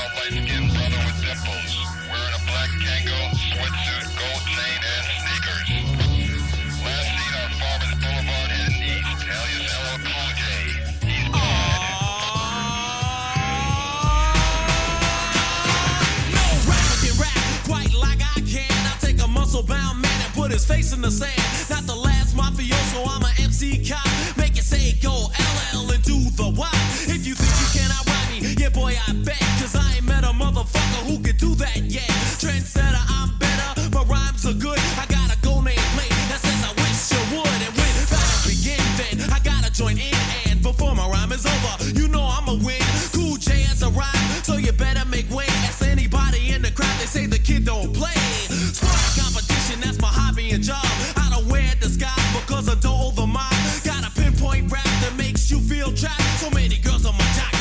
tall, light-skinned brother with dimples, wearing a black Kangol sweatsuit, gold chain, and sneakers. Last seen on Farmers Boulevard heading east. Alias Cool J. No rapper can rap quite like I can. I take a muscle bound man and put his face in the sand. Not the last mafioso, I'm a MC cop. Make it say go LL and do the Y. If you think you cannot ride me, yeah, boy, I bet. Cause I ain't met a motherfucker who could do that yet. Trendsetter, I'm better. My rhymes are good. I got a go name plate that says I wish you would. And when battle begin, then I gotta join in. And before my rhyme is over, you know I'ma win. Cool J has arrived, so you better make way. Ask anybody in the crowd, they say the kid don't play. Sport competition, that's my hobby and job. I don't wear disguise because I don't hold the mob. Got a pinpoint rap that makes you feel trapped. So many girls on my jock,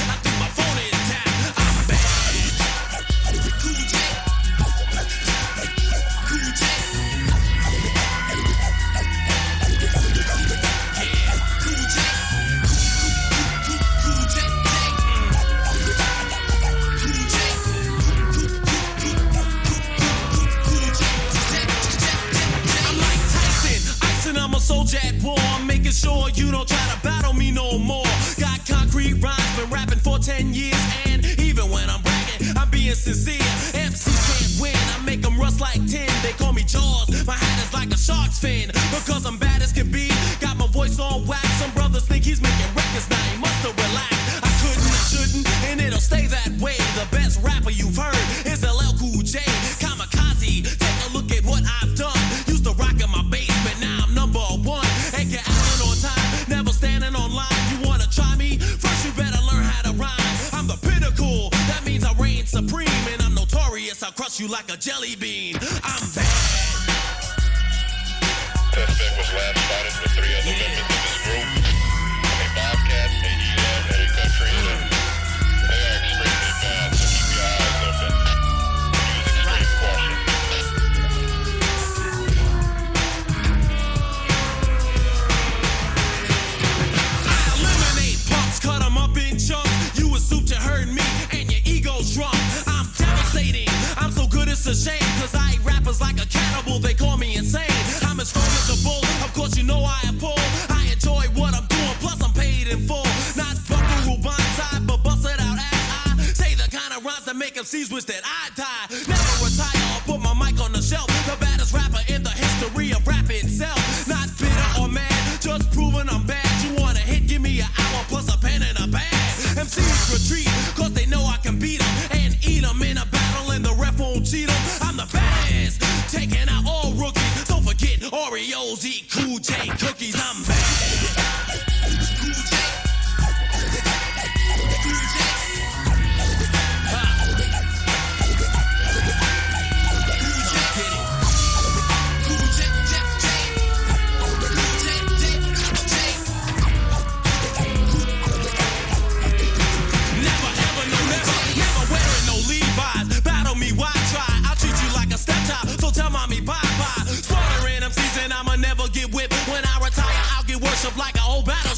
at war. Making sure you don't try to battle me no more. Got concrete rhymes, been rapping for 10 years, and even when I'm bragging, I'm being sincere. MCs you like a jelly bean. I'm bad. Suspect was last spotted with three other members Cause I eat rappers like a cannibal, they call me insane. I'm as strong as a bull, of course you know I am pull. I enjoy what I'm doing, plus I'm paid in full. Not Buckaroo Banzai, but bust it out as I say the kind of rhymes that make MCs wish that I die. I'm bad.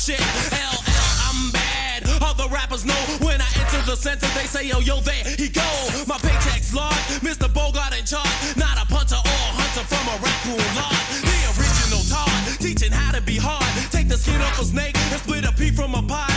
Battleship. LL, I'm bad. Other rappers know when I enter the center, they say, yo, yo, there he go. My paycheck's large, Mr. Bogart in charge. Not a punter or a hunter from a raccoon lodge. The original Todd, teaching how to be hard. Take the skin off a snake and split a pea from a pie.